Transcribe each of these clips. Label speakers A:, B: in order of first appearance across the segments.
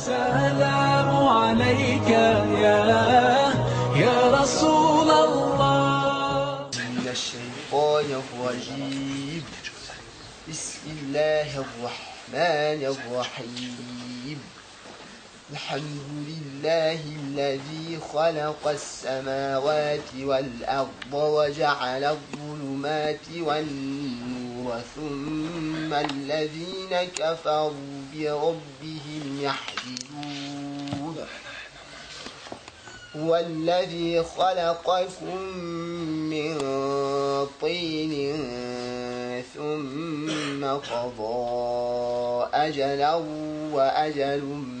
A: السلام عليك يا يا رسول الله.
B: من الشيطان الرجيم. بسم الله الرحمن الرحيم. الحمد لله الذي خلق السماوات والأرض وجعل الظلمات والنور ثم الذين كفروا بربهم يحدثون هو الذي خلقكم من طين ثم قضى أجلا وأجل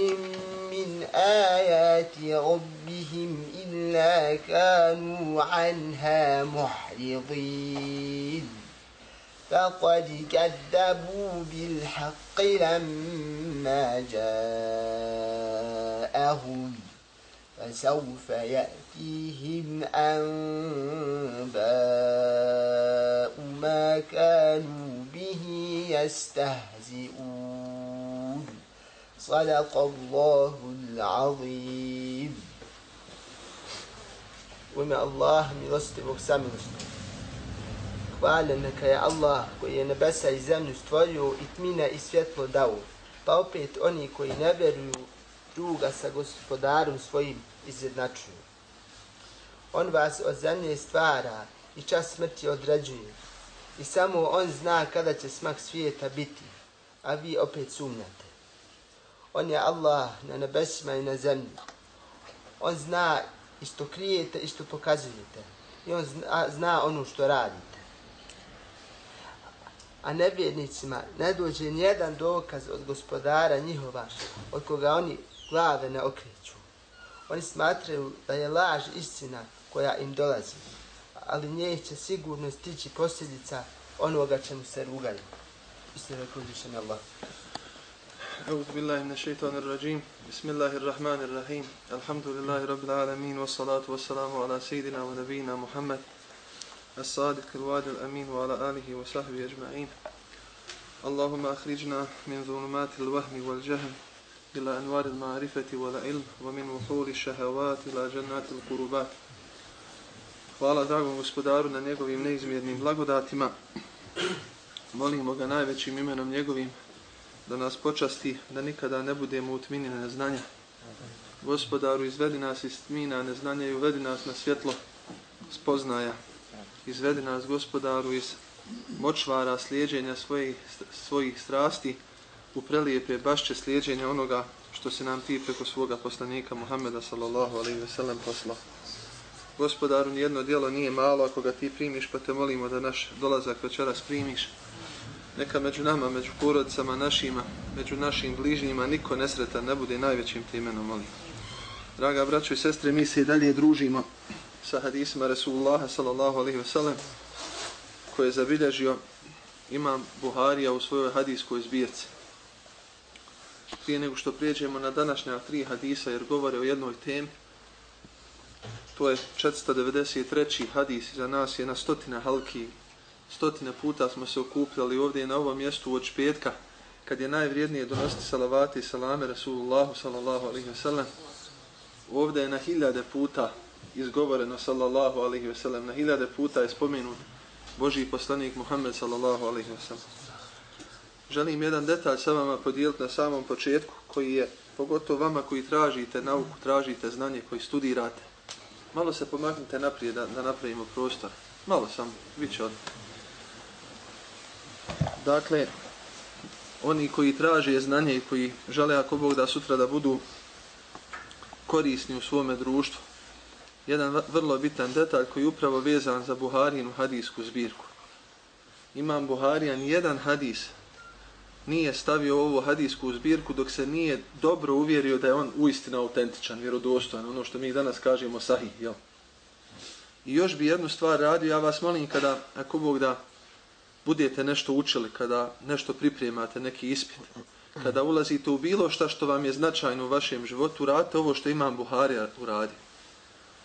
B: آيات ربهم إلا كانوا عنها محرضين. فقد كذبوا بالحق لما جاءهم فسوف يأتيهم أنباء ما كانوا به يستهزئون. صدق الله العظيم وما الله milostivog samilosnog. Hvala neka je Allah koji je nebesa i zemlju stvorio i tmina i svjetlo dao. Pa opet oni koji ne vjeruju druga sa gospodarom svojim izjednačuju. On vas od zemlje stvara i čas smrti određuje. I samo on zna kada će smak svijeta biti, a vi opet sumnjate. On je Allah na nebesima i na zemlji. On zna i što krijete i što pokazujete. I on zna, zna ono što radite. A nevjernicima ne dođe nijedan dokaz od gospodara njihova od koga oni glave ne okreću. Oni smatraju da je laž istina koja im dolazi, ali nje će sigurno stići posljedica onoga čemu se rugaju. Isto je uzvišen Allah.
C: أعوذ بالله من الشيطان الرجيم بسم الله الرحمن الرحيم الحمد لله رب العالمين والصلاة والسلام على سيدنا ونبينا محمد الصادق الوعد الأمين وعلى آله وصحبه أجمعين اللهم أخرجنا من ظلمات الوهم والجهل إلى أنوار المعرفة والعلم ومن وحور الشهوات إلى جنات القربات Hvala dragom gospodaru na njegovim neizmjernim blagodatima. Molimo ga najvećim imenom njegovim da nas počasti, da nikada ne budemo u na neznanja. Gospodaru, izvedi nas iz tmina neznanja i uvedi nas na svjetlo spoznaja. Izvedi nas, gospodaru, iz močvara slijedženja svojih, svojih strasti u prelijepe bašće slijedženja onoga što se nam ti preko svoga poslanika Muhammeda sallallahu alaihi ve sellem poslao. Gospodaru, nijedno dijelo nije malo ako ga ti primiš, pa te molimo da naš dolazak večeras primiš. Neka među nama, među porodicama našima, među našim bližnjima, niko nesretan ne bude najvećim timenom molim. Draga braćo i sestre, mi se i dalje družimo sa hadisima Resulullaha sallallahu alaihi ve sellem koje je zabilježio imam Buharija u svojoj hadijskoj zbirci. Prije nego što prijeđemo na današnja tri hadisa jer govore o jednoj temi, to je 493. hadis za nas je na stotine halki stotine puta smo se okupljali ovdje na ovom mjestu od petka kad je najvrijednije donositi salavati i salame Rasulullahu sallallahu alaihi ve sellem ovdje je na hiljade puta izgovoreno sallallahu alaihi ve sellem na hiljade puta je spomenut Božji poslanik Muhammed sallallahu alaihi wasallam. Želim jedan detalj sa vama podijeliti na samom početku koji je pogotovo vama koji tražite nauku, tražite znanje, koji studirate. Malo se pomaknite naprijed da, da napravimo prostor. Malo sam, bit će od... Dakle, oni koji traže znanje i koji žele ako Bog da sutra da budu korisni u svome društvu, jedan vrlo bitan detalj koji je upravo vezan za Buharinu hadijsku zbirku. Imam Buharijan jedan hadis nije stavio ovu hadijsku zbirku dok se nije dobro uvjerio da je on uistinu autentičan, vjerodostojan, ono što mi danas kažemo sahih, jel? I još bi jednu stvar radio, ja vas molim kada, ako Bog da budete nešto učili, kada nešto pripremate, neki ispit, kada ulazite u bilo šta što vam je značajno u vašem životu, radite ovo što imam Buharija uradi.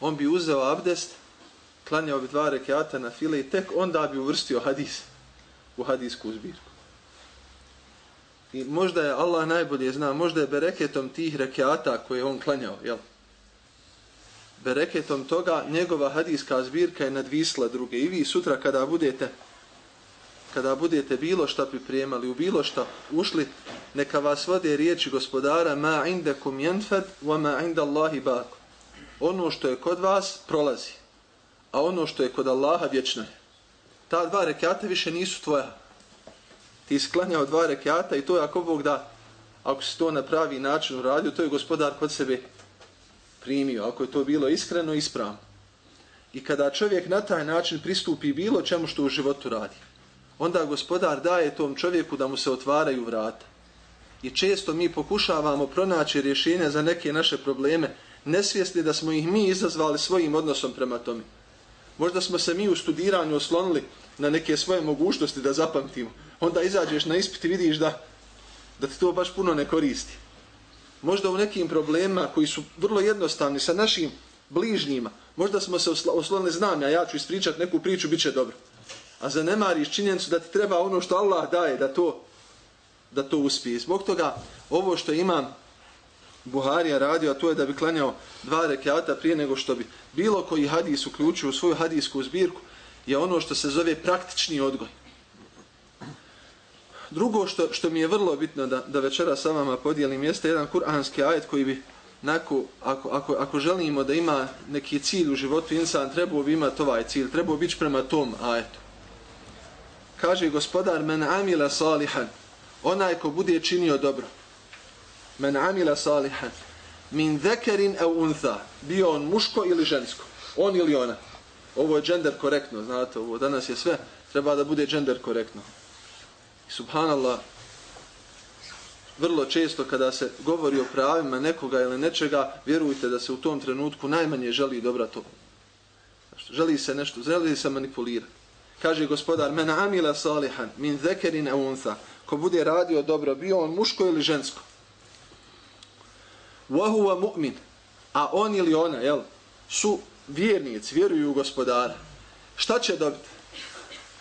C: On bi uzeo abdest, klanjao bi dva rekiata na file i tek onda bi uvrstio hadis u hadisku zbirku. I možda je Allah najbolje zna, možda je bereketom tih rekiata koje on klanjao, jel? Bereketom toga njegova hadijska zbirka je nadvisla druge. I vi sutra kada budete kada budete bilo šta pripremali, u bilo šta ušli, neka vas vode riječi gospodara ma indakum yanfad wa ma inda Allahi baq. Ono što je kod vas prolazi, a ono što je kod Allaha vječno je. Ta dva rekata više nisu tvoja ti sklanjao dva rekata i to je ako Bog da, ako si to na pravi način uradio, to je gospodar kod sebe primio, ako je to bilo iskreno i ispravno. I kada čovjek na taj način pristupi bilo čemu što u životu radi, onda gospodar daje tom čovjeku da mu se otvaraju vrata. I često mi pokušavamo pronaći rješenja za neke naše probleme, nesvjesni da smo ih mi izazvali svojim odnosom prema tome. Možda smo se mi u studiranju oslonili na neke svoje mogućnosti da zapamtimo. Onda izađeš na ispit i vidiš da, da ti to baš puno ne koristi. Možda u nekim problemima koji su vrlo jednostavni sa našim bližnjima, možda smo se oslonili, znam ja, ja ću ispričati neku priču, bit će dobro. A zanemariš činjenicu da ti treba ono što Allah daje da to, da to uspije. Zbog toga ovo što imam Buharija radio, a to je da bi klanjao dva rekiata prije nego što bi bilo koji hadis uključio u svoju hadijsku zbirku, je ono što se zove praktični odgoj. Drugo što, što mi je vrlo bitno da, da večera sa vama podijelim jeste jedan kuranski ajet koji bi Nako, ako, ako, ako želimo da ima neki cilj u životu insan, trebao bi imati ovaj cilj, trebao biti prema tom ajetu. Kaže gospodar, men amila salihan, onaj ko bude činio dobro, men amila salihan, min zekerin au untha, bio on muško ili žensko, on ili ona. Ovo je gender korektno, znate, ovo danas je sve, treba da bude gender korektno. Subhanallah, vrlo često kada se govori o pravima nekoga ili nečega, vjerujte da se u tom trenutku najmanje želi dobra to. Znači, želi se nešto, želi se manipulirati. Kaže gospodar, men amila salihan, min zekerin eunsa, ko bude radio dobro, bio on muško ili žensko. Wahuwa mu'min, a on ili ona, jel, su vjernici, vjeruju u gospodara. Šta će dobiti?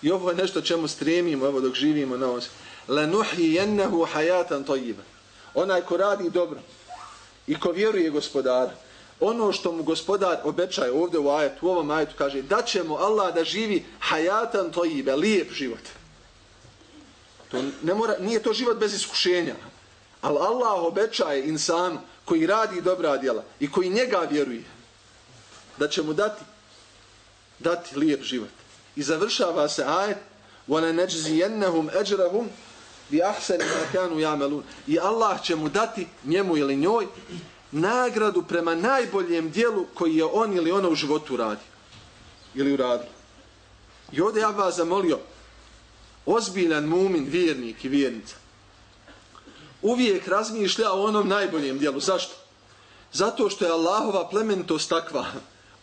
C: I ovo je nešto čemu stremimo, evo dok živimo na ovom. Lenuhijennehu hajatan tojiba. Onaj ko radi dobro i ko vjeruje gospodara, ono što mu gospodar obećaje ovdje u ajetu, u ovom ajetu kaže da ćemo Allah da živi hajatan to ibe, lijep život. To ne mora, nije to život bez iskušenja. Ali Allah obećaje insanu koji radi dobra djela i koji njega vjeruje da će mu dati dati lijep život. I završava se ajet وَنَا نَجْزِيَنَّهُمْ أَجْرَهُمْ بِأَحْسَنِ مَا كَانُوا يَعْمَلُونَ I Allah će mu dati njemu ili njoj nagradu prema najboljem dijelu koji je on ili ona u životu radi. Ili uradila. I ovdje ja vas zamolio ozbiljan mumin, vjernik i vjernica uvijek razmišlja o onom najboljem dijelu. Zašto? Zato što je Allahova plementost takva.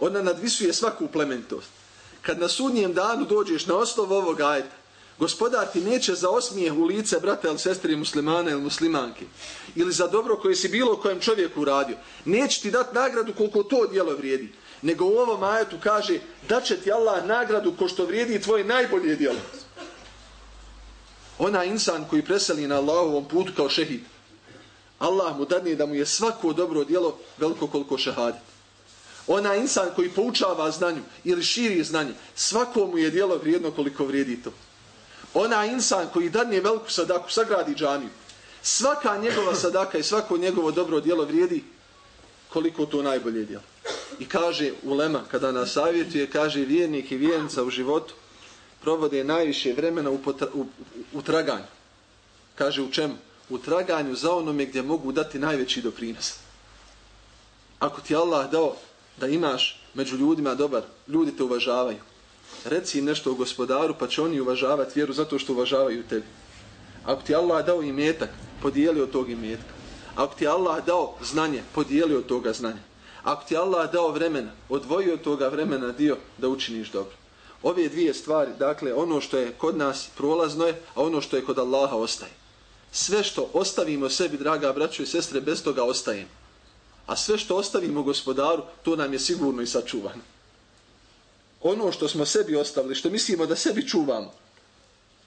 C: Ona nadvisuje svaku plementost. Kad na sudnjem danu dođeš na osnov ovog ajta, gospodar ti neće za osmijeh u lice brata ili sestri muslimana ili muslimanke, ili za dobro koje si bilo kojem čovjeku uradio, neće ti dati nagradu koliko to djelo vrijedi. Nego u ovom ajetu kaže da će ti Allah nagradu ko što vrijedi tvoje najbolje djelo. Ona insan koji preseli na Allahovom putu kao šehid, Allah mu dadne da mu je svako dobro djelo veliko koliko šehadit. Ona insan koji poučava znanju ili širi znanje, svako mu je djelo vrijedno koliko vrijedi to. Ona insan koji dadne veliku sadaku, sagradi džaniju, svaka njegova sadaka i svako njegovo dobro djelo vrijedi koliko to najbolje djelo. I kaže ulema, kada nas savjetuje, kaže vjernik i vjernica u životu, provode najviše vremena u, potra, u, u traganju. Kaže u čemu? U traganju za onome gdje mogu dati najveći doprinos. Ako ti Allah dao da imaš među ljudima dobar, ljudi te uvažavaju. Reci nešto o gospodaru, pa će oni uvažavati vjeru zato što uvažavaju tebi. Ako ti Allah dao imetak, podijeli od tog imetka. Ako ti Allah dao znanje, podijeli od toga znanja. Ako ti Allah dao vremena, odvoji od toga vremena dio da učiniš dobro. Ove dvije stvari, dakle, ono što je kod nas prolazno je, a ono što je kod Allaha ostaje. Sve što ostavimo sebi, draga braćo i sestre, bez toga ostaje. A sve što ostavimo gospodaru, to nam je sigurno i sačuvano. Ono što smo sebi ostavili, što mislimo da sebi čuvamo,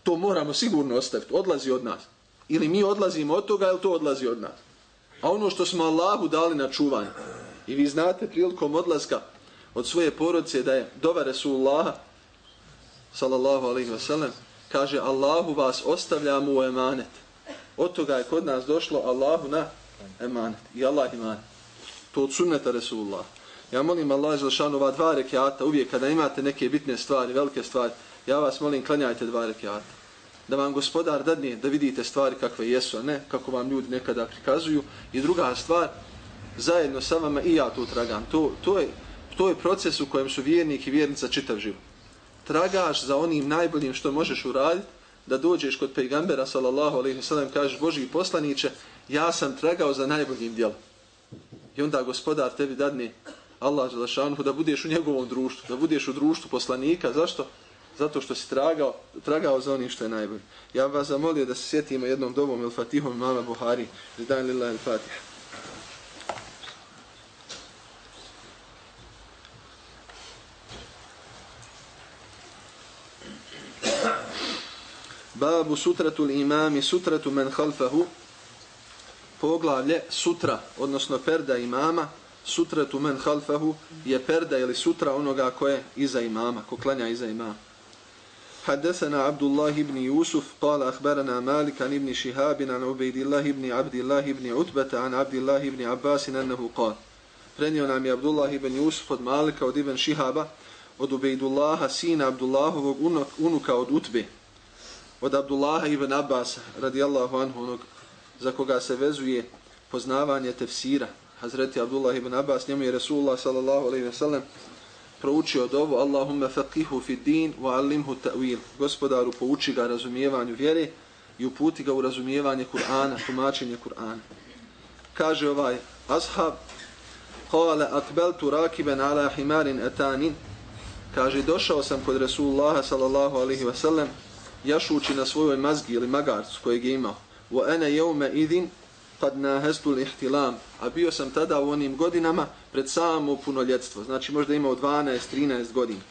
C: to moramo sigurno ostaviti. Odlazi od nas. Ili mi odlazimo od toga, ili to odlazi od nas. A ono što smo Allahu dali na čuvanje, i vi znate prilikom odlaska od svoje porodice da je dova Resulullaha, sallallahu alaihi wa sallam, kaže Allahu vas ostavljamo u emanet. Od toga je kod nas došlo Allahu na emanet. I Allah imanet. To od sunneta Resulullah. Ja molim Allah za šanu ova dva rekiata, uvijek kada imate neke bitne stvari, velike stvari, ja vas molim klanjajte dva rekiata. Da vam gospodar dadne da vidite stvari kakve jesu, a ne kako vam ljudi nekada prikazuju. I druga stvar, zajedno sa vama i ja tu tragam. To, to, je, to je proces u kojem su vjernik i vjernica čitav život tragaš za onim najboljim što možeš uraditi, da dođeš kod pejgambera, sallallahu alaihi sallam, kažeš, Boži poslaniće, ja sam tragao za najboljim djelom. I onda gospodar tebi dadne, Allah želešanuhu, da budeš u njegovom društvu, da budeš u društvu poslanika. Zašto? Zato što si tragao, tragao za onim što je najbolje. Ja vas zamolio da se sjetimo jednom dobom il fatihom mama Buhari. Zidan lillah il Fatiha. Babu sutratul imami sutratu men halfahu poglavlje sutra, odnosno perda imama, sutra tu men halfahu je perda ili sutra onoga ko je iza imama, ko klanja iza imama. Hadesana Abdullah ibn Yusuf, kala akhbarana Malikan ibn Šihabin, an Ubeidillah ibn Abdillah ibn Utbata, an Abdillah ibn Abbasin, anahu kala. Prenio nam je Abdullah ibn Yusuf od Malika, od Ibn Šihaba, od Ubeidullaha, sina Abdullahovog unuka od Utbe, od Abdullaha ibn Abbas, radijallahu anhu, za koga se vezuje poznavanje tefsira, Hazreti Abdullah ibn Abbas njemu je Resulullah sallallahu alaihi ve sellem proučio dovu Allahumma faqihu fi din wa allimhu ta'wil. Gospodaru pouči ga razumijevanju vjere i uputi ga u razumijevanje Kur'ana tumačenje Kur'ana. Kaže ovaj ashab Kale akbeltu rakiben ala himarin atanin. Kaže došao sam kod Rasulullah sallallahu alaihi ve sellem jašući na svojoj mazgi ili magarcu kojeg je imao. Wa ana yawma idhin kad nahastu al-ihtilam. A bio sam tada u onim godinama pred samo punoljetstvo. Znači možda imao 12, 13 godina.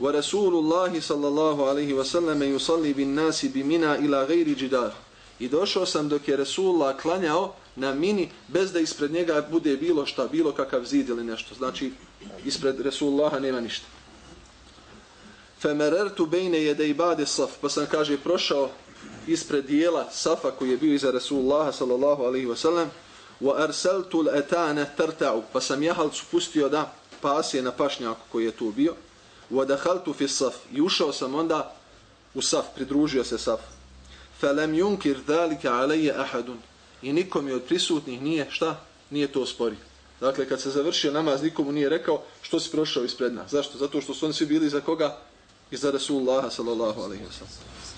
C: Wa Rasulullahi sallallahu alaihi wa sallam yusalli bin nasi bi mina ila gajri džidar. I došao sam dok je Rasulullah klanjao na mini bez da ispred njega bude bilo šta, bilo kakav zid ili nešto. Znači ispred Rasulullaha nema ništa. Femerertu bejne jede ibade saf, pa sam, kaže, prošao ispred dijela safa koji je bio iza Rasulullaha sallallahu alaihi wa sallam, wa arsaltu l'etane tarta'u, pa sam jahalcu pustio da pasje na pašnjaku koji je tu bio, wa dahaltu fi saf, i ušao sam onda u saf, pridružio se saf. falam yunkir dhalika alayya ahadun, i nikom je od prisutnih nije, šta? Nije to spori. Dakle, kad se završio namaz, nikomu nije rekao što si prošao ispred nas. Zašto? Zato što su oni svi bili za koga? i za Rasulullah sallallahu alaihi wa sallam.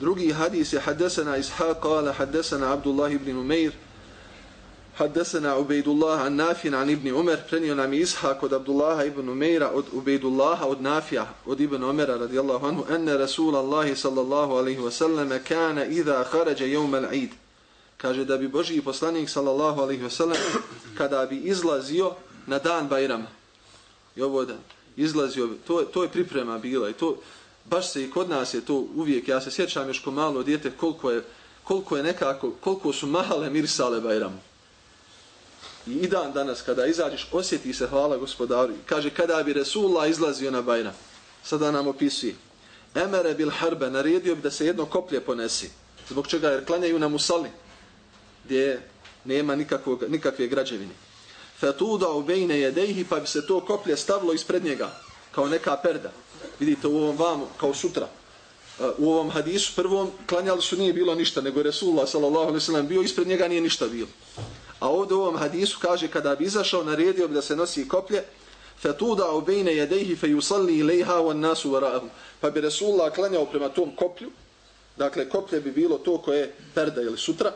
C: Drugi hadis je haddesana Ishaq, kala haddesana Abdullah ibn Umeir, haddesana Ubejdullah an Nafin an ibn Umar, prenio nam Ishaq od Abdullah ibn Umeira, od Ubejdullaha, od Nafija, od ibn Umera radijallahu anhu, enne Rasulallah sallallahu alaihi wa sallam kana idha kharaja jevmel al-Eid. Kaže da bi Boži poslanik sallallahu alaihi wa sallam kada bi izlazio na dan Bajrama. I ovo dan izlazio, to, to je priprema bila i to baš se i kod nas je to uvijek, ja se sjećam još ko malo dijete koliko je, koliko je nekako, koliko su male mirsale Bajramu. I, i dan danas kada izađeš osjeti se hvala gospodaru. Kaže kada bi Resulullah izlazio na Bajram, sada nam opisuje. Emere bil harbe, naredio bi da se jedno koplje ponesi, zbog čega? Jer klanjaju na Musali, gdje nema nikakvog, nikakve građevine. Fetuda u bejne jedejhi, pa bi se to koplje stavilo ispred njega, kao neka perda. Vidite u ovom vam, kao sutra. Uh, u ovom hadisu prvom klanjali su nije bilo ništa, nego Resulullah sallallahu alaihi sallam bio, ispred njega nije ništa bilo. A ovdje u ovom hadisu kaže kada bi izašao, naredio bi da se nosi koplje, fetuda u bejne jedejhi fe yusalli ilaiha wa nasu varahu. Pa bi Resulullah klanjao prema tom koplju, Dakle, koplje bi bilo to koje je perda ili sutra.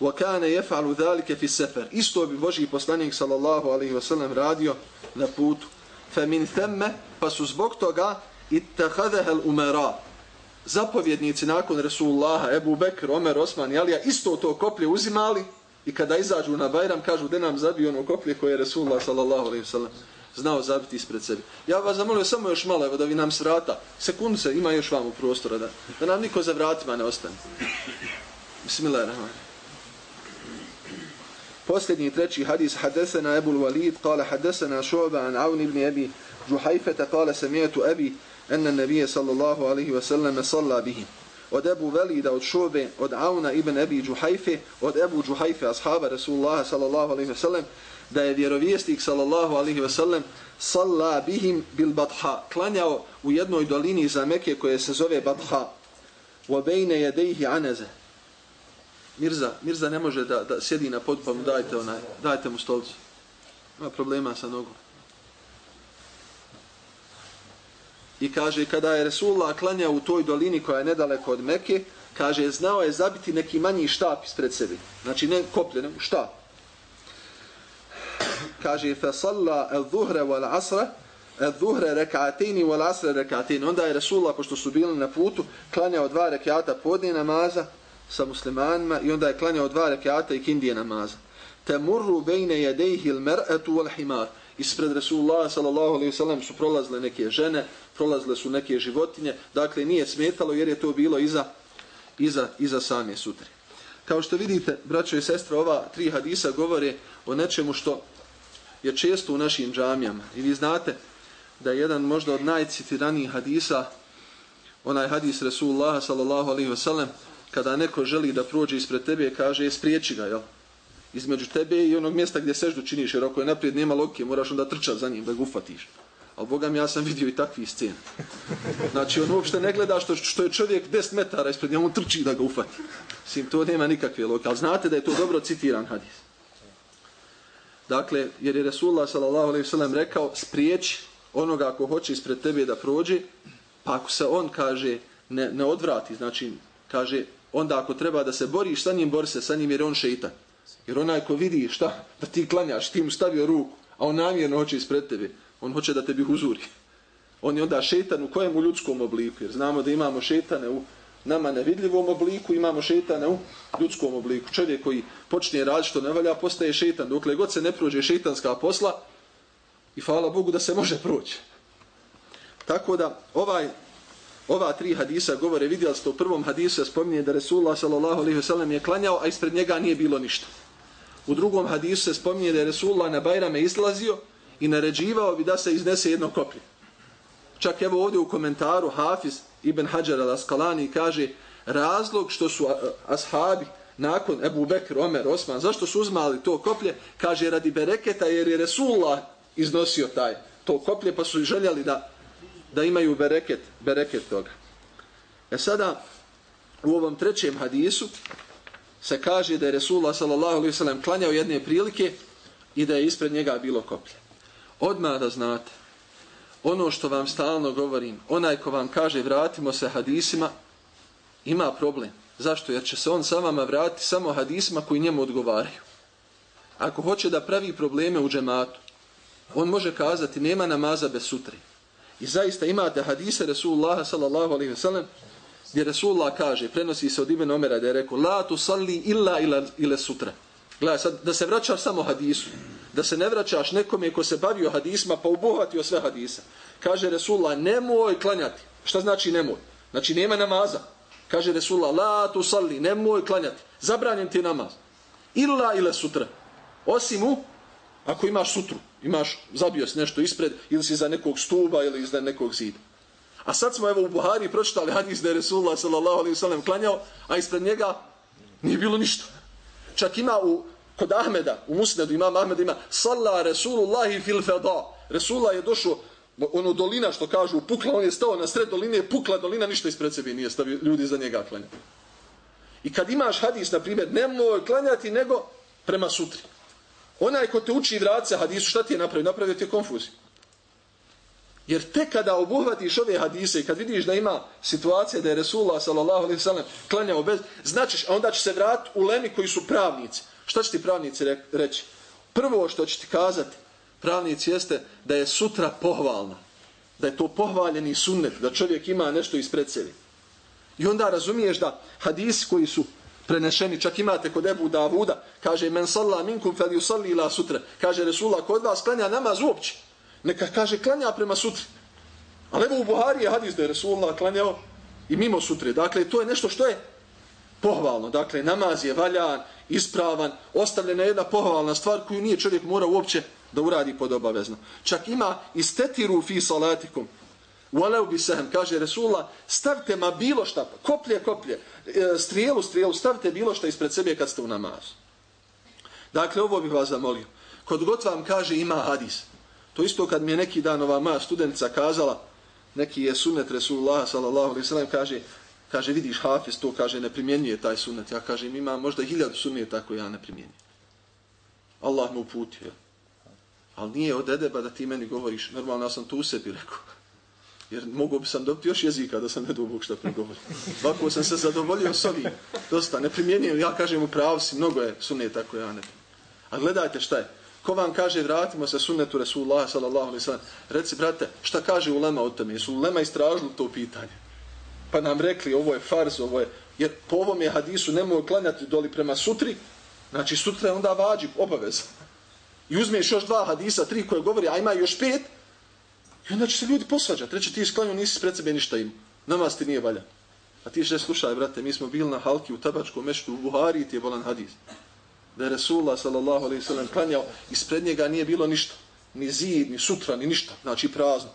C: وَكَانَ يَفْعَلُ ذَلِكَ فِي سَفَرِ Isto bi Boži poslanik sallallahu alaihi wasallam radio na putu. فَمِنْ ثَمَّ Pa su zbog toga اتَّخَذَهَ الْأُمَرَا Zapovjednici nakon Resulullaha, Ebu Bekr, Omer, Osman i Alija, isto to koplje uzimali i kada izađu na Bajram kažu da nam zabiju ono koplje koje je Resulullah sallallahu alaihi wasallam znao zabiti ispred sebe. Ja vas zamolio samo još malo, evo da vi nam svrata. Sekundu se, ima još vam u prostora, da, da nam niko za vratima ne ostane. Bismillahirrahmanirrahim. Posljednji treći hadis hadesena Ebu Walid kala hadesena šoba an Aun ibn Ebi Džuhajfeta kala samijetu Ebi enne nebije sallallahu alaihi wasallam salla bihim. Od Ebu Velida, od šobe, od Auna ibn Ebi Džuhajfe, od Ebu Džuhajfe, ashaba Rasulullah sallallahu alaihi wa sallam, da je vjerovjesnik sallallahu alaihi wa sallam salla bihim bil batha, klanjao u jednoj dolini za Meke koje se zove Batha, wa bejne jedejhi aneze, Mirza, Mirza ne može da, da sjedi na pod, pa mu dajte, onaj, dajte mu stolicu. Ima problema sa nogom. I kaže, kada je Resulullah klanjao u toj dolini koja je nedaleko od Mekke, kaže, znao je zabiti neki manji štap ispred sebi. Znači, ne koplje, ne štap. Kaže, fa salla al-zuhre wal-asra, al-zuhre rekatini wal-asra rekatini. Onda je Resulullah, pošto su bili na putu, klanjao dva rekata podne namaza, sa muslimanima i onda je klanjao dva rekiata i kindije namaza. Temurru bejne jedejhi l-mer'etu wal himar. Ispred Rasulullah sallallahu alaihi sallam su prolazile neke žene, prolazile su neke životinje, dakle nije smetalo jer je to bilo iza, iza, iza same sutre. Kao što vidite, braćo i sestre, ova tri hadisa govore o nečemu što je često u našim džamijama. I vi znate da je jedan možda od najcitiranijih hadisa, onaj hadis Rasulullah sallallahu alaihi wa kada neko želi da prođe ispred tebe, kaže, spriječi ga, jel? Između tebe i onog mjesta gdje seždu činiš, jer ako je naprijed nema logike, moraš onda trčati za njim da ga ufatiš. Ali Boga mi, ja sam vidio i takvi scene. Znači, on uopšte ne gleda što, što je čovjek 10 metara ispred njega, on trči da ga ufati. Sim, to nema nikakve logike. Ali znate da je to dobro citiran hadis. Dakle, jer je Resulullah s.a.v. rekao, spriječi onoga ako hoće ispred tebe da prođe, pa ako se on kaže, ne, ne odvrati, znači, kaže, onda ako treba da se boriš sa njim, bori se sa njim jer on šeitan. Jer onaj ko vidi šta, da ti klanjaš, ti mu stavio ruku, a on namjerno hoće ispred tebe, on hoće da tebi huzuri. On je onda šeitan u kojem u ljudskom obliku, jer znamo da imamo šeitane u nama nevidljivom obliku, imamo šeitane u ljudskom obliku. Čovjek koji počne raditi što ne valja, postaje šeitan. Dokle god se ne prođe šeitanska posla, i hvala Bogu da se može proći. Tako da ovaj ova tri hadisa govore, vidjeli ste u prvom hadisu spominje da Resulullah sallallahu alaihi wasallam je klanjao, a ispred njega nije bilo ništa. U drugom hadisu se spominje da je Resulullah na Bajrame izlazio i naređivao bi da se iznese jedno koplje. Čak evo ovdje u komentaru Hafiz ibn Hajar al-Askalani kaže razlog što su ashabi nakon Ebu Bekr, Omer, Osman, zašto su uzmali to koplje? Kaže radi bereketa jer je Resulullah iznosio taj to koplje pa su željeli da da imaju bereket, bereket toga. E sada, u ovom trećem hadisu se kaže da je Resulullah s.a.v. klanjao jedne prilike i da je ispred njega bilo koplje. Odmah da znate, ono što vam stalno govorim, onaj ko vam kaže vratimo se hadisima, ima problem. Zašto? Jer će se on sa vama vratiti samo hadisima koji njemu odgovaraju. Ako hoće da pravi probleme u džematu, on može kazati nema namaza bez sutri. I zaista imate hadise Rasulullah sallallahu alaihi wa sallam gdje Rasulullah kaže, prenosi se od imena Omera da je rekao La tu salli illa ila, ila sutra. Gledaj, sad, da se vraćaš samo hadisu. Da se ne vraćaš nekome ko se bavio hadisma pa ubohatio sve hadisa. Kaže Rasulullah, nemoj klanjati. Šta znači nemoj? Znači nema namaza. Kaže Rasulullah, la tu salli, nemoj klanjati. Zabranjen ti namaz. Illa ila sutra. Osim u, ako imaš sutru imaš, zabio si nešto ispred, ili si za nekog stuba, ili za nekog zida. A sad smo evo u Buhari pročitali hadis da je Resulullah sallallahu alaihi klanjao, a ispred njega nije bilo ništa. Čak ima u, kod Ahmeda, u Musnedu ima Ahmed ima, salla Resulullahi fil feda. Resulullah je došao, ono dolina što kažu, pukla, on je stao na sred doline, pukla dolina, ništa ispred sebi nije stavio, ljudi za njega klanjao. I kad imaš hadis, na primjer, nemoj klanjati nego prema sutri. Onaj ko te uči vratca hadisu, šta ti je napravio? Napravio ti je konfuziju. Jer te kada obuhvatiš ove hadise i kad vidiš da ima situacija da je Resulullah s.a.v. klanjao bez, značiš, a onda će se vrat u lemi koji su pravnici. Šta će ti pravnici reći? Prvo što će ti kazati pravnici jeste da je sutra pohvalno. Da je to pohvaljeni sunnet, da čovjek ima nešto ispred sebi. I onda razumiješ da hadisi koji su prenešeni, čak imate kod Ebu Davuda, kaže men salla minkum fel yusalli ila sutra. Kaže Resulullah kod vas klanja namaz uopće. Neka kaže klanja prema sutri. Ali evo u Buhari je hadis da je Resulullah klanjao i mimo sutre. Dakle, to je nešto što je pohvalno. Dakle, namaz je valjan, ispravan, ostavljena jedna pohvalna stvar koju nije čovjek mora uopće da uradi pod obavezno. Čak ima istetiru fi salatikum. Walau bi sehem, kaže Resulullah, stavite ma bilo šta, koplje, koplje, e, strijelu, strijelu, stavite bilo šta ispred sebe kad ste u namazu. Dakle, ovo bih vas zamolio. Kod god vam kaže ima hadis, To isto kad mi je neki dan ova moja studentica kazala, neki je sunnet Resulullah sallallahu alaihi sallam, kaže, kaže vidiš Hafiz to, kaže ne primjenjuje taj sunnet. Ja kažem ima možda hiljadu sunneta tako ja ne primjenjujem. Allah mu uputio. Ali nije od edeba da ti meni govoriš, normalno ja sam tu u sebi rekao. Jer mogu bi sam dobiti još jezika da sam ne dubog što pregovorio. Ovako sam se zadovoljio s ovim. Dosta, ne primjenio. ja kažem u pravu si, mnogo je suneta tako ja ne. A gledajte šta je. Ko vam kaže vratimo se sunnetu Rasulullah sallallahu alejhi ve sellem. Reci brate, šta kaže ulema o tome? Jesu ulema istražili to pitanje? Pa nam rekli ovo je farz, ovo je jer po ovom je hadisu ne mogu klanjati doli prema sutri. Znači sutra je onda vađi obaveza. I uzmeš još dva hadisa, tri koje govori, a ima još pet. I onda će se ljudi posvađati. Reći ti isklanju, nisi pred sebe ništa ima. Namaz ti nije valja. A ti še slušaj, brate, mi smo bili na halki u tabačkom meštu u Buhari ti je bolan hadis da je Resulullah s.a.v. klanjao, ispred njega nije bilo ništa. Ni zid, ni sutra, ni ništa. Znači prazno.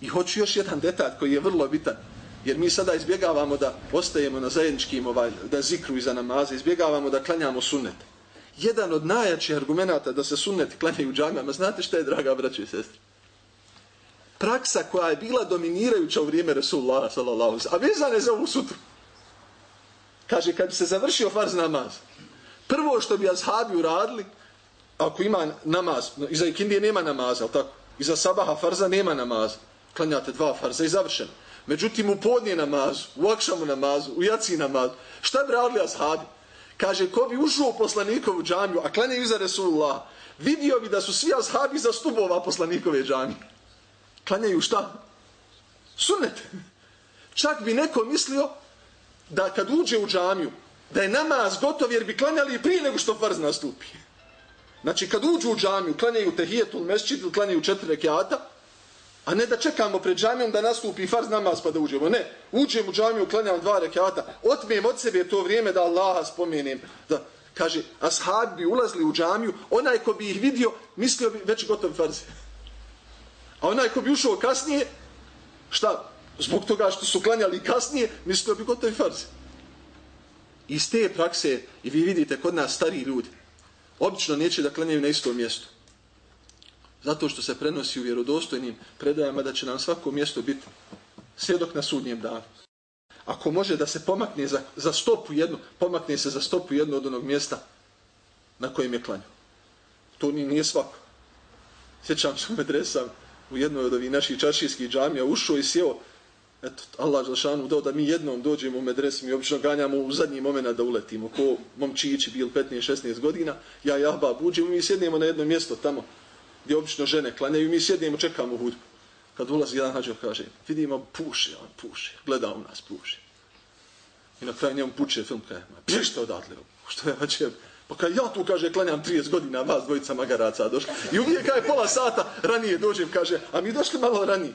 C: I hoću još jedan detalj koji je vrlo bitan. Jer mi sada izbjegavamo da ostajemo na zajedničkim, ovaj, da zikru iza namaze, izbjegavamo da klanjamo sunnet. Jedan od najjačih argumenta da se sunnet klanjaju u džamijama, znate šta je, draga braće i sestri? Praksa koja je bila dominirajuća u vrijeme Resulullah sallallahu a vezane za ovu sutru. Kaže, kad bi se završio farz namaz, Prvo što bi ashabi uradili, ako ima namaz, iza ikindije nema namaza, ali tako? Iza sabaha farza nema namaza. Klanjate dva farza i završeno. Međutim, u podnije namazu, u akšamu namazu, u jaci namazu, šta bi radili ashabi? Kaže, ko bi ušao u poslanikovu džamiju, a klanjaju iza Resulullah, vidio bi da su svi ashabi za stubova poslanikove džamije. Klanjaju šta? Sunnet. Čak bi neko mislio da kad uđe u džamiju, da je namaz gotov jer bi klanjali prije nego što farz nastupi. Znači kad uđu u džamiju, klanjaju tehijetul mesčid ili klanjaju četiri rekiata, a ne da čekamo pred džamijom da nastupi farz namaz pa da uđemo. Ne, uđem u džamiju, klanjam dva rekiata, otmijem od sebe to vrijeme da Allaha spomenem. Da, kaže, ashab bi ulazili u džamiju, onaj ko bi ih vidio, mislio bi već gotov farz. A onaj ko bi ušao kasnije, šta? Zbog toga što su klanjali kasnije, mislio bi gotovi farz iz te prakse, i vi vidite kod nas stari ljudi, obično neće da klanjaju na istom mjestu. Zato što se prenosi u vjerodostojnim predajama da će nam svako mjesto biti svjedok na sudnjem danu. Ako može da se pomakne za, za stopu jednu, pomakne se za stopu jednu od onog mjesta na kojem je klanjao. To nije, svako. Sjećam se u medresama, u jednoj od ovih naših čašijskih džamija, ušao i sjeo eto, Allah Želšanu dao da mi jednom dođemo u medresu, mi obično ganjamo u zadnji moment da uletimo, ko momčići bil 15-16 godina, ja i Ahbab uđemo, mi sjednemo na jedno mjesto tamo, gdje obično žene klanjaju, mi sjednemo, čekamo hudbu. Kad ulazi jedan hađo, kaže, vidimo, puše, on puše, gleda u nas, puše. I na kraju njemu puče film, kaže, bježite odatle, što je hađe, Pa kad ja tu, kaže, klanjam 30 godina, vas dvojica magaraca došli. I uvijek je pola sata ranije dođem, kaže, a mi došli malo ranije.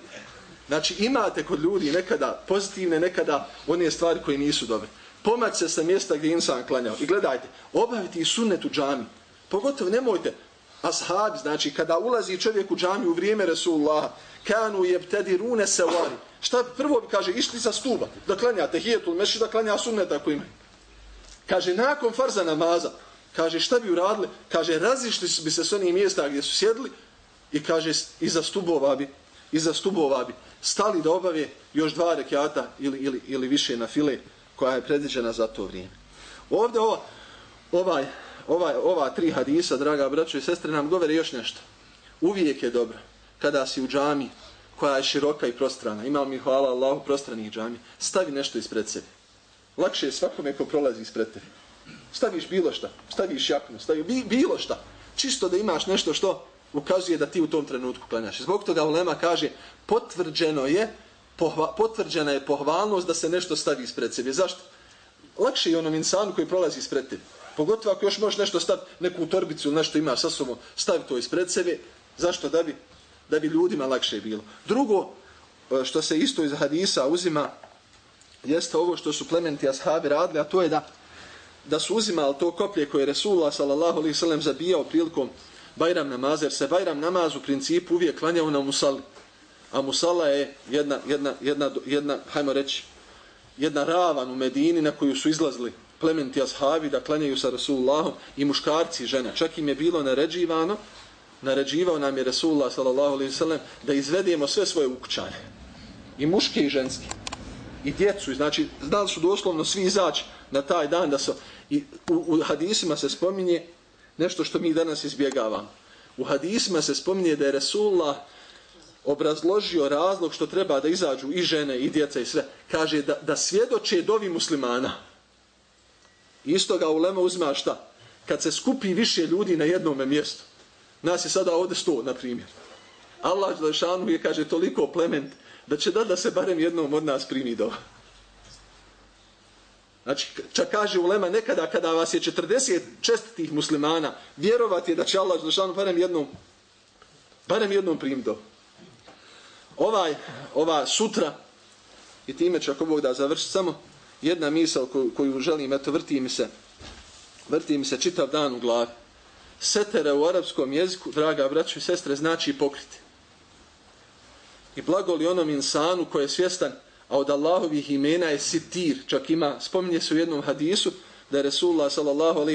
C: Znači imate kod ljudi nekada pozitivne, nekada one stvari koje nisu dobre. Pomać se sa mjesta gdje insan klanjao. I gledajte, obaviti sunnet u džami. Pogotovo nemojte, ashab, znači kada ulazi čovjek u džami u vrijeme Resulullah, kanu jebtedi rune se vari. Šta prvo bi kaže, išli sa stuba, da klanjate hijetul, meši da klanja sunnet koji imaju. Kaže, nakon farza namaza, kaže, šta bi uradili? Kaže, razišli bi se s onih mjesta gdje su sjedli i kaže, iza stubova bi, iza stubova bi stali da obave još dva rekiata ili, ili, ili više na file koja je predviđena za to vrijeme. Ovdje ova, ovaj, ovaj, ova tri hadisa, draga braćo i sestre, nam govore još nešto. Uvijek je dobro kada si u džami koja je široka i prostrana, ima mi hvala Allahu prostranih džami, stavi nešto ispred sebe. Lakše je svakome ko prolazi ispred tebe. Staviš bilo šta, staviš jaknu, stavi bilo šta. Čisto da imaš nešto što ukazuje da ti u tom trenutku klanjaš. Zbog toga Ulema kaže, potvrđeno je, pohva, potvrđena je pohvalnost da se nešto stavi ispred sebe. Zašto? Lakše je onom insanu koji prolazi ispred tebe. Pogotovo ako još možeš nešto staviti, neku torbicu ili nešto ima sa sobom, stavi to ispred sebe. Zašto? Da bi, da bi ljudima lakše bilo. Drugo, e, što se isto iz hadisa uzima, jeste ovo što su plementi ashabi radili, a to je da da su uzimali to koplje koje je Resulullah sallallahu alaihi sallam zabijao prilikom Bajram namaza, jer se Bajram namaz u principu uvijek klanjao na musali. A musala je jedna, jedna, jedna, jedna, hajmo reći, jedna ravan u Medini na koju su izlazili plementi ashabi da klanjaju sa Resulullahom i muškarci i žene. Čak im je bilo naređivano, naređivao nam je Rasulullah sallallahu alaihi sallam da izvedemo sve svoje ukućane. I muške i ženske. I djecu. Znači, znali su doslovno svi izaći na taj dan da su... I u, u hadisima se spominje nešto što mi danas izbjegavamo. U hadisima se spominje da je Resulullah obrazložio razlog što treba da izađu i žene i djeca i sve. Kaže da, da svjedoče dovi muslimana. Isto ga ulema uzma šta? Kad se skupi više ljudi na jednom mjestu. Nas je sada ovdje sto, na primjer. Allah Đelešanu je, kaže, toliko plement da će da da se barem jednom od nas primi do. Znači, čak kaže ulema nekada kada vas je 40 čestitih muslimana, vjerovati je da će Allah Đelešanu barem jednom, barem jednom prim do. Ovaj, ova sutra, i time će ako Bog da završi samo jedna misal koju, koju želim, eto, vrti mi se, vrti mi se čitav dan u glavi. Setere u arapskom jeziku, draga braću i sestre, znači pokriti. I blago li onom insanu koji je svjestan, a od Allahovih imena je sitir, čak ima, spominje se u jednom hadisu, da je Resulullah sallallahu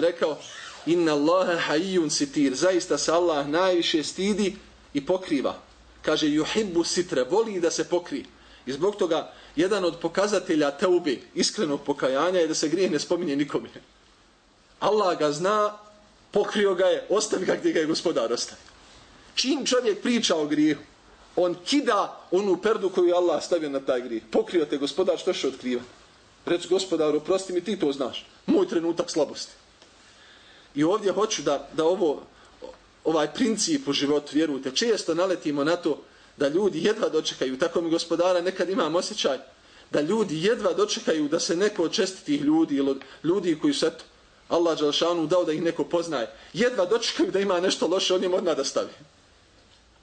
C: rekao, inna Allahe hayyun sitir, zaista se Allah najviše stidi i pokriva. Kaže, juhibbu sitre, voli da se pokri. I zbog toga, jedan od pokazatelja teube, iskrenog pokajanja, je da se grijeh ne spominje nikome. Allah ga zna, pokrio ga je, ostavi ga gdje ga je gospodar ostavio. Čim čovjek priča o grijehu, on kida onu perdu koju Allah stavio na taj grijeh. Pokrio te gospodar, što še otkriva? Reci gospodar, oprosti mi, ti to znaš. Moj trenutak slabosti. I ovdje hoću da, da ovo, ovaj princip u životu, vjerujte, često naletimo na to da ljudi jedva dočekaju, tako mi gospodara nekad imam osjećaj, da ljudi jedva dočekaju da se neko od čestitih ljudi ili ljudi koji su eto, Allah Đalšanu dao da ih neko poznaje, jedva dočekaju da ima nešto loše, on im odmah da stavi.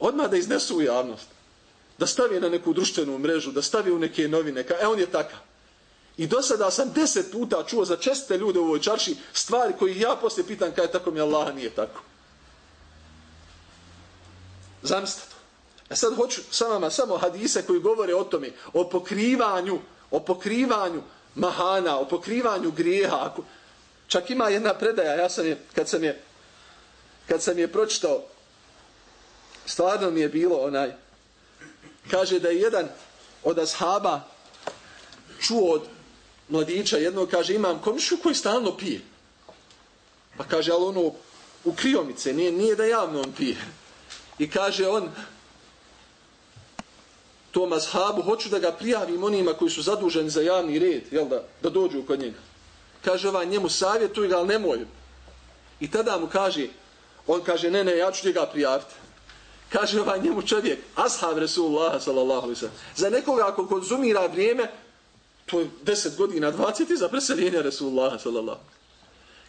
C: Odmah da iznesu u javnost. Da stavi na neku društvenu mrežu, da stavi u neke novine. Ka, e, on je takav. I do sada sam deset puta čuo za česte ljude u ovoj čarši stvari koji ja poslije pitan kada je tako mi Allah nije tako. Zamislite to. E sad hoću sa vama samo hadise koji govore o tome, o pokrivanju, o pokrivanju mahana, o pokrivanju grijeha. Ako, čak ima jedna predaja, ja sam je, kad sam je, kad sam je pročitao, stvarno mi je bilo onaj, kaže da je jedan od ashaba čuo od mladića jednog, kaže imam komšu koji stalno pije. Pa kaže, ali ono u kriomice, nije, nije da javno on pije. I kaže on, tom ashabu, hoću da ga prijavim onima koji su zaduženi za javni red, jel da, da dođu kod njega. Kaže ovaj njemu savjetuj ga, ali nemoj. I tada mu kaže, on kaže, ne, ne, ja ću ga prijaviti. Kaže ovaj njemu čovjek, ashab Resulullah sallallahu alaihi sallam. Za nekoga ako konzumira vrijeme, to je 10 godina, 20 za preseljenje Resulullah sallallahu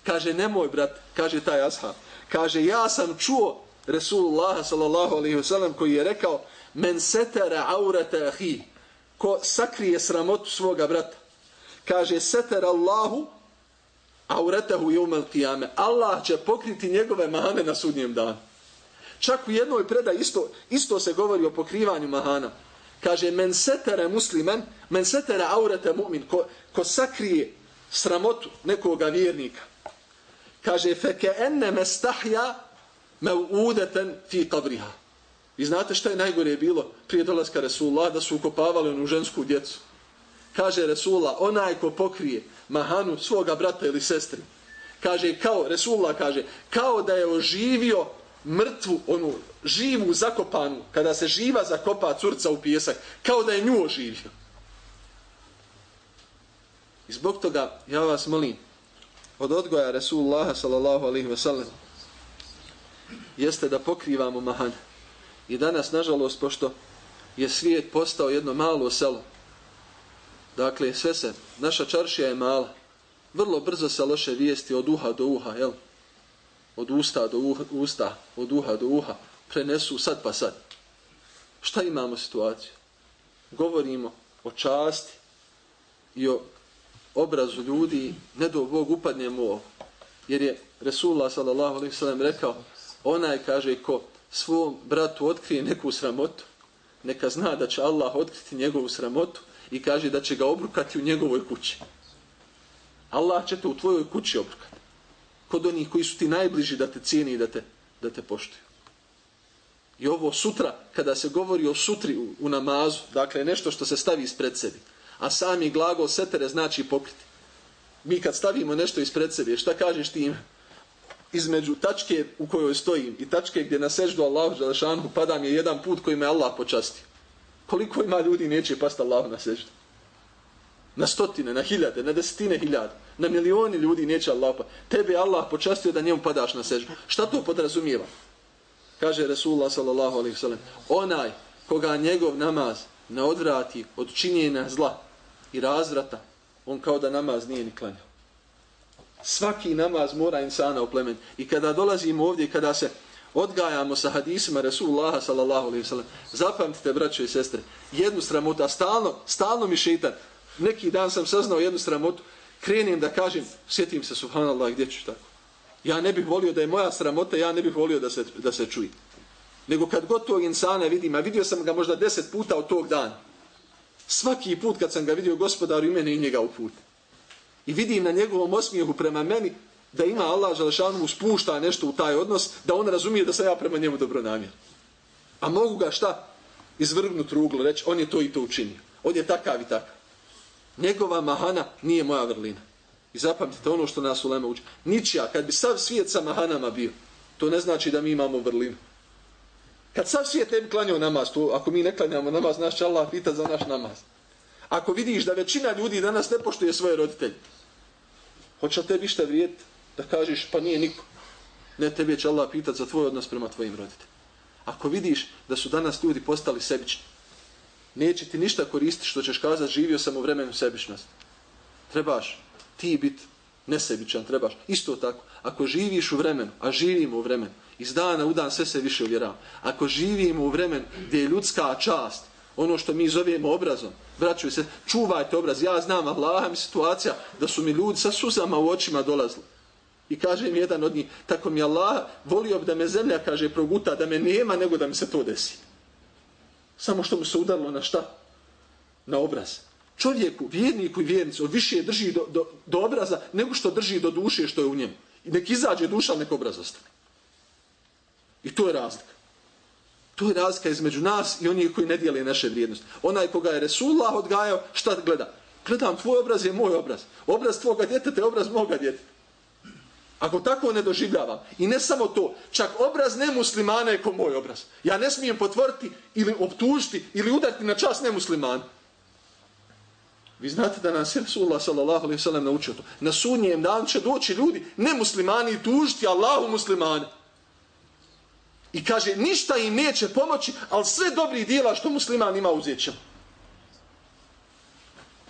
C: Kaže, nemoj brat, kaže taj ashab. Kaže, ja sam čuo Resulullah sallallahu alaihi sallam koji je rekao, men setera aurata ahi, ko sakrije sramotu svoga brata. Kaže, setera Allahu auratahu jumel qiyame. Allah će pokriti njegove mane na sudnjem danu. Čak u jednoj predaj isto, isto se govori o pokrivanju mahana. Kaže, men setere muslimen, men setere aurete mu'min, ko, ko sakrije sramotu nekoga vjernika. Kaže, feke enne me stahja me udeten fi kabriha. Vi znate što je najgore bilo prije dolaska Resulullah da su ukopavali onu žensku djecu. Kaže Resulullah, onaj ko pokrije mahanu svoga brata ili sestri. Kaže, kao, Resulullah kaže, kao da je oživio mrtvu, onu živu zakopanu, kada se živa zakopa curca u pijesak, kao da je nju oživio. I zbog toga, ja vas molim, od odgoja Resulullaha sallallahu alaihi ve sallam, jeste da pokrivamo mahan. I danas, nažalost, pošto je svijet postao jedno malo selo, dakle, sve se, naša čaršija je mala, vrlo brzo se loše vijesti od uha do uha, jel? Od usta do uha, usta, od uha do uha, prenesu sad pa sad. Šta imamo situaciju? Govorimo o časti i o obrazu ljudi, ne do Bog upadnemo ovo. Jer je Resulullah sallallahu rekao, onaj kaže ko svom bratu otkrije neku sramotu, neka zna da će Allah otkriti njegovu sramotu i kaže da će ga obrukati u njegovoj kući. Allah će te u tvojoj kući obrukati. Kod onih koji su ti najbliži da te cijeni i da te, da te poštuju. I ovo sutra, kada se govori o sutri u, u namazu, dakle nešto što se stavi ispred sebi, a sami glagol setere znači pokriti. Mi kad stavimo nešto ispred sebe, šta kažeš ti im? Između tačke u kojoj stojim i tačke gdje na seždu Allahu Đalešanu padam je jedan put koji me Allah počastio. Koliko ima ljudi neće past Allahu na seždu? Na stotine, na hiljade, na desetine hiljada, na milioni ljudi neće Allah pa. Tebe Allah počastio da njemu padaš na seždu. Šta to podrazumijeva? Kaže Resulullah sallallahu alaihi sallam, onaj koga njegov namaz ne odvrati od činjenja zla, i razvrata, on kao da namaz nije ni klanjao. Svaki namaz mora insana oplemen. I kada dolazimo ovdje, kada se odgajamo sa hadisima Resulullaha sallallahu alaihi sallam, zapamtite, braćo i sestre, jednu sramotu, a stalno, stalno mi šeitan, neki dan sam saznao jednu sramotu, krenem da kažem, sjetim se, subhanallah, gdje ću tako? Ja ne bih volio da je moja sramota, ja ne bih volio da se, da se čuje. Nego kad god tog insana vidim, a vidio sam ga možda deset puta od tog dana, Svaki put kad sam ga vidio gospodar i mene i njega u put. I vidim na njegovom osmijehu prema meni da ima Allah Želešanu mu spušta nešto u taj odnos, da on razumije da sam ja prema njemu dobro namjer. A mogu ga šta? Izvrgnut ruglo, reći, on je to i to učinio. On je takav i takav. Njegova mahana nije moja vrlina. I zapamtite ono što nas u Lema uči. Ničija, kad bi sav svijet sa mahanama bio, to ne znači da mi imamo vrlinu. Kad sav svijet ne bi klanio namaz, to, ako mi ne klanjamo namaz, naš će Allah pita za naš namaz. Ako vidiš da većina ljudi danas ne poštuje svoje roditelje, hoće li tebi šta vrijeti da kažeš pa nije niko? Ne, tebi će Allah pitat za tvoj odnos prema tvojim roditeljima. Ako vidiš da su danas ljudi postali sebični, neće ti ništa koristiti što ćeš kazati živio sam u vremenu sebičnosti. Trebaš ti biti nesebičan, trebaš. Isto tako, ako živiš u vremenu, a živimo u vremenu, iz dana u dan sve se više uvjerava. Ako živimo u vremenu gdje je ljudska čast, ono što mi zovemo obrazom, vraćaju se, čuvajte obraz. Ja znam, Allah mi situacija da su mi ljudi sa suzama u očima dolazili. I kaže mi jedan od njih, tako mi Allah volio bi da me zemlja, kaže, proguta, da me nema, nego da mi se to desi. Samo što mu se udarilo na šta? Na obraz. Čovjeku, vjerniku i vjernicu, on više drži do, do, do obraza, nego što drži do duše što je u njemu. I nek izađe duša, nek obraz ostane. I to je razlika. To je razlika između nas i onih koji ne dijeli naše vrijednosti. Onaj koga je Resulullah odgajao, šta gleda? Gledam, tvoj obraz je moj obraz. Obraz tvoga djeteta je obraz moga djeteta. Ako tako ne doživljavam, i ne samo to, čak obraz nemuslimana je ko moj obraz. Ja ne smijem potvrti ili optužiti ili udariti na čas nemuslimana. Vi znate da nas je Rasulullah sallallahu naučio to. Na sunnijem dan će doći ljudi nemuslimani i tužiti Allahu muslimane. I kaže, ništa im neće pomoći, ali sve dobri dijela što musliman ima uzet će.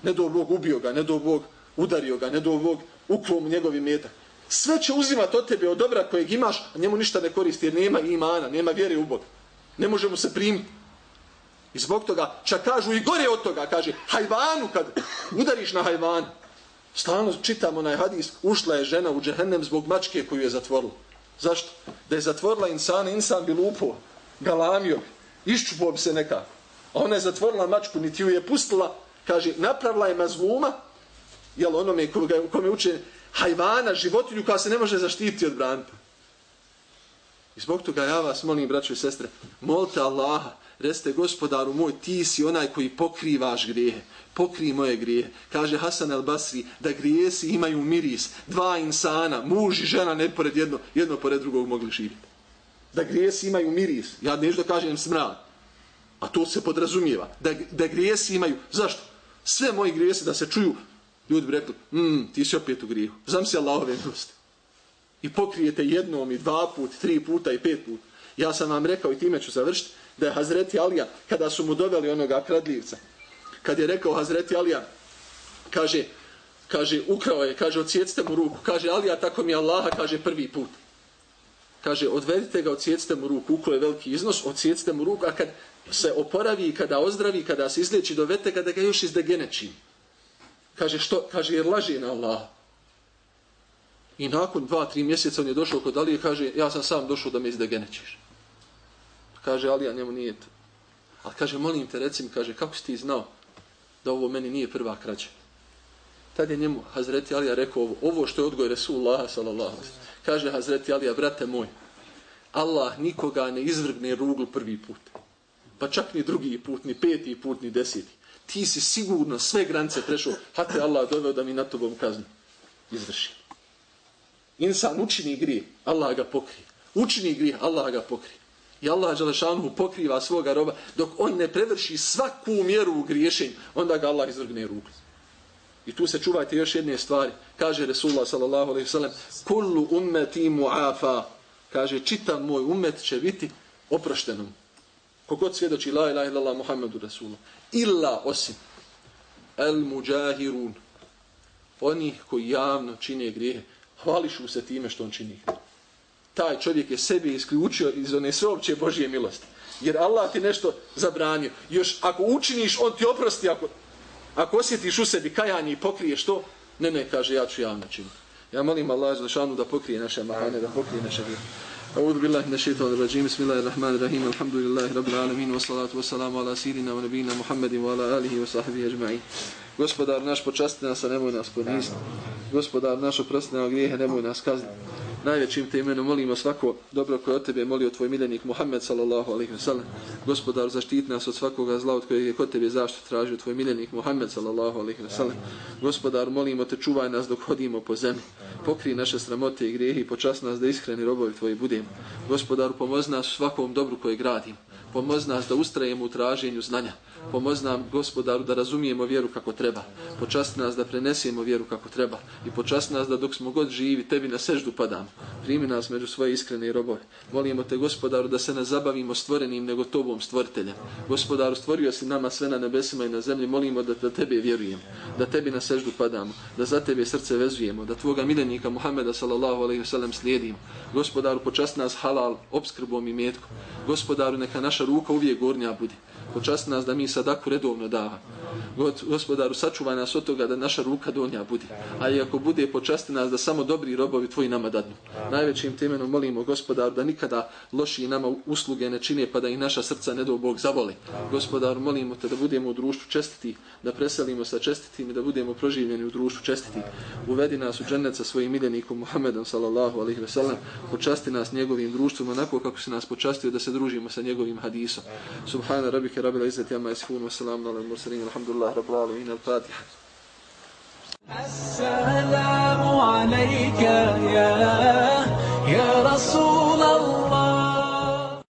C: Ne do Bog ubio ga, ne do Bog udario ga, ne do Bog uklom njegovi metak. Sve će uzimati od tebe od dobra kojeg imaš, a njemu ništa ne koristi jer nema imana, nema vjere u Bog. Ne može mu se primiti. I zbog toga, čak kažu i gore od toga, kaže, hajvanu kad udariš na hajvan, stalno čitamo na hadis, ušla je žena u džehennem zbog mačke koju je zatvorila. Zašto? Da je zatvorila insana, insan bi lupo, galamio, iščupo bi se nekako. A ona je zatvorila mačku, niti ju je pustila, kaže, napravila je mazluma, jel onome kome uče hajvana, životinju koja se ne može zaštiti od branta. I zbog toga ja vas molim, braćo i sestre, molite Allaha, reste gospodaru moj, ti si onaj koji pokrivaš grijehe. Pokri moje grijehe. Kaže Hasan al Basri da grijesi imaju miris. Dva insana, muž i žena, ne pored jedno, jedno pored drugog mogli živjeti. da grijesi imaju miris. Ja nešto da kažem smrad. A to se podrazumijeva. Da, da grijesi imaju. Zašto? Sve moji grijesi da se čuju, ljudi bi rekli, mm, ti si opet u grijehu. Znam se Allahove milosti. I pokrijete jednom i dva put, tri puta i pet puta. Ja sam vam rekao i time ću završiti, da je Hazreti Alija, kada su mu doveli onoga kradljivca, kad je rekao Hazreti Alija, kaže, kaže, ukrao je, kaže, odsjecite mu ruku, kaže, Alija, tako mi Allaha, kaže, prvi put. Kaže, odvedite ga, odsjecite mu ruku, uklo je veliki iznos, odsjecite mu ruku, a kad se oporavi, kada ozdravi, kada se izliječi, dovete kada ga još izdegeneči. Kaže, što? Kaže, jer laže na Allah. I nakon dva, tri mjeseca on je došao kod Alije, kaže, ja sam sam došao da me izdegenečiš. Kaže, Alija, njemu nije to. Ali kaže, molim te, recim, kaže, kako si ti znao da ovo meni nije prva krađa? Tad je njemu Hazreti Alija rekao ovo, ovo što je odgoj Resulullah, sallallahu Kaže Hazreti Alija, brate moj, Allah nikoga ne izvrgne ruglu prvi put. Pa čak ni drugi put, ni peti put, ni deseti. Ti si sigurno sve granice prešao, hate Allah doveo da mi na tobom kaznu izvrši. Insan učini grije, Allah ga pokrije. Učini grije, Allah ga pokrije. I Allah Đalešanuhu pokriva svoga roba dok on ne prevrši svaku mjeru u griješenju, onda ga Allah izvrgne ruku. I tu se čuvajte još jedne stvari. Kaže Resulullah sallallahu alaihi sallam Kullu ummeti mu'afa Kaže, čitav moj umet će biti oproštenom. Kogod svjedoči la ilaha illallah Muhammedu Rasulullah. Illa osim el muđahirun oni koji javno čine grijehe hvališu se time što on čini grijehe taj čovjek je sebi isključio iz one sveopće Božije milosti. Jer Allah ti nešto zabranio. Još ako učiniš, on ti oprosti. Ako, ako osjetiš u sebi kajanje i pokriješ to, ne, ne, kaže, ja ću javno činiti. Ja molim Allah za šanu da pokrije naše mahane, da pokrije naše grijehe. أعوذ بالله من الشيطان الرجيم بسم الله الرحمن الرحيم الحمد لله رب العالمين والصلاة والسلام على سيدنا ونبينا محمد وعلى آله وصحبه أجمعين Gospodar naš počasti nas, a nemoj nas poniziti. Gospodar naš oprosti nam grijehe, nemoj nas kazniti najvećim te imenom molimo svako dobro koje od tebe molio tvoj miljenik Muhammed sallallahu alaihi wa sallam. Gospodar zaštiti nas od svakoga zla od kojeg je kod tebe zašto tražio tvoj miljenik Muhammed sallallahu alaihi wa sallam. Gospodar molimo te čuvaj nas dok hodimo po zemlji. Pokri naše sramote i grijehi i počast nas da iskreni robovi tvoji budemo. Gospodar pomoz nas svakom dobru koje gradimo. Pomoz nas da ustrajemo u traženju znanja. Pomoz nam, gospodaru, da razumijemo vjeru kako treba. Počast nas da prenesemo vjeru kako treba. I počast nas da dok smo god živi, tebi na seždu padamo. Primi nas među svoje iskrene robove. Molimo te, gospodaru, da se ne zabavimo stvorenim, nego tobom stvoriteljem. Gospodaru, stvorio si nama sve na nebesima i na zemlji. Molimo da, da tebe vjerujemo. Da tebi na seždu padamo. Da za tebe srce vezujemo. Da tvoga miljenika Muhammeda sallallahu alaihi wasallam slijedimo. Gospodaru, počast nas halal, obskrbom i metkom. Gospodaru, neka naša ruka uvijek gornja budi počasti nas da mi sadaku redovno dava gospodaru sačuvaj nas od toga da naša ruka donja bude. A i ako bude počasti nas da samo dobri robovi tvoji nama dadnu. Najvećim temenom molimo gospodaru da nikada loši nama usluge ne čine pa da i naša srca ne do Bog zavoli gospodaru molimo te da budemo u društvu čestiti da preselimo sa čestitim i da budemo proživljeni u društvu čestiti. Uvedi nas u džennet sa svojim miljenikom Muhammedom sallallahu alaihi ve sellem. Počasti nas njegovim društvom onako kako se nas počastio da se družimo sa njegovim hadisom. Subhana rabbike rabbil izzati amma yasifun wa salamun alal mursalin. الحمد لله رب العالمين. الفاتحة.
A: السلام عليك يا يا رسول الله.